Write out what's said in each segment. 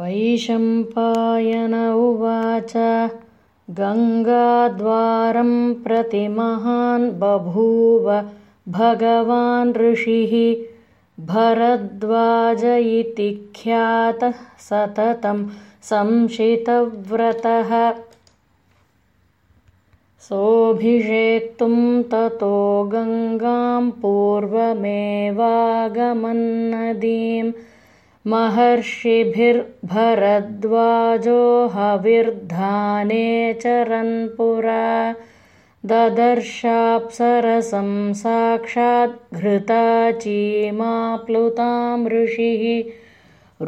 वैशम्पायन उवाच। गङ्गाद्वारं प्रति महान् बभूव भगवान् ऋषिः। भरद्वाज इति ख्यातः सततं संशितव्रतः। सोऽभिषेक्तुं ततो गङ्गां पूर्वमेवागमन्नदीम् महर्षिभिर्भरद्वाजो हविर्धाने चरन्पुरा ददर्शाप्सरसं साक्षाद्घृताचीमाप्लुतां ऋषिः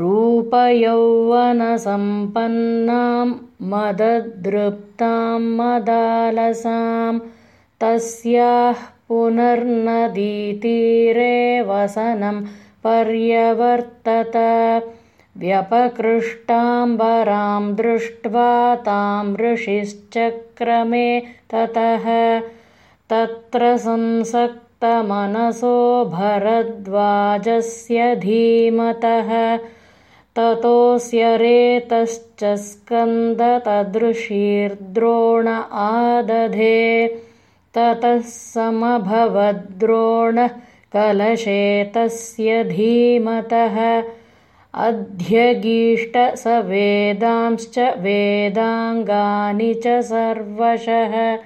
रूपयौवनसम्पन्नां मददृप्तां मदालसां तस्याः पुनर्नदीतीरे वसनं पर्यवर्तत व्यपकृष्टाम्बरां दृष्ट्वा तां ऋषिश्चक्रमे ततः। तत्र संसक्तमनसो भरद्वाजस्य धीमतः। ततोऽस्य रेतश्च स्कन्दतदृशीर्द्रोण आदधे। ततः समभवद्रोणः कलशे तस्य धीमतः अध्यगीष्ट स वेदांश्च वेदाङ्गानि च सर्वशः।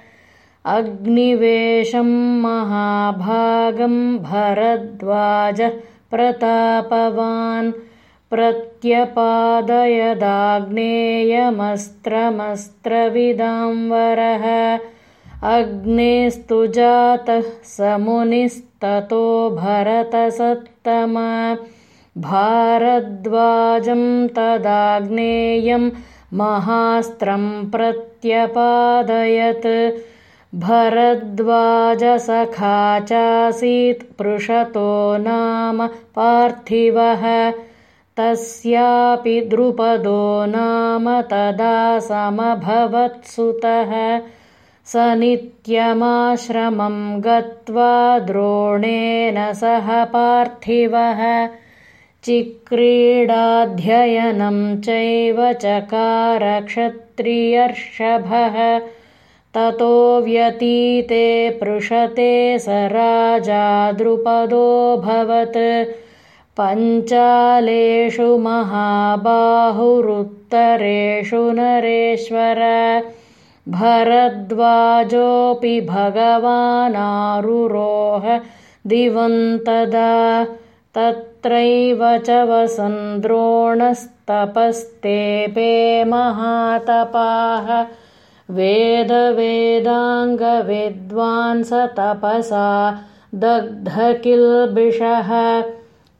अग्निवेशं महाभागं भरद्वाजः प्रतापवान्। प्रत्यपादयदाग्नेयमस्त्रमस्त्रविदाम्बरः अग्नेस्तु जातः स मुनिस्ततो भरतसत्तम। भारद्वाजं तदाग्नेयं महास्त्रं प्रत्यपादयत्। भरद्वाजसखा चासीत् पृषतो नाम पार्थिवः। तस्यापि द्रुपदो नाम तदा समभवत्सुतः स नित्यमाश्रमं गत्वा द्रोणेन सह पार्थिवः। चिक्रीडाध्ययनं चैव चकारक्षत्रियर्षभः। ततो व्यतीते पृषते स राजा द्रुपदोऽभवत् पञ्चालेषु महाबाहुरुत्तरेषु नरेश्वर भरद्वाजोऽपि भगवानारुरोह दिवन्तदा तत्रैव च वसन्द्रोणस्तपस्तेपे महातपाः। वेदवेदाङ्गविद्वांस तपसा दग्धकिल्बिषः।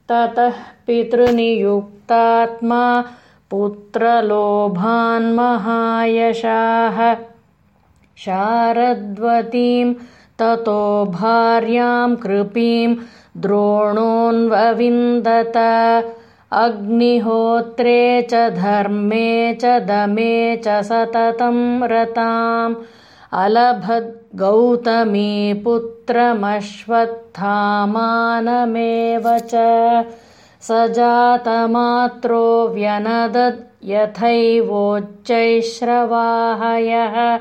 ततः पितृनियुक्तात्मा पुत्रलोभान्महायशाः शारद्वतीं ततो भार्यां कृपीं द्रोणोऽन्वविन्दत। अग्निहोत्रे च धर्मे च दमे च सततं रताम्। अलभद्गौतमी पुत्रमश्वत्थामानमेव च। स जातमात्रो व्यनदद् यथैवोच्चैश्रवाहयः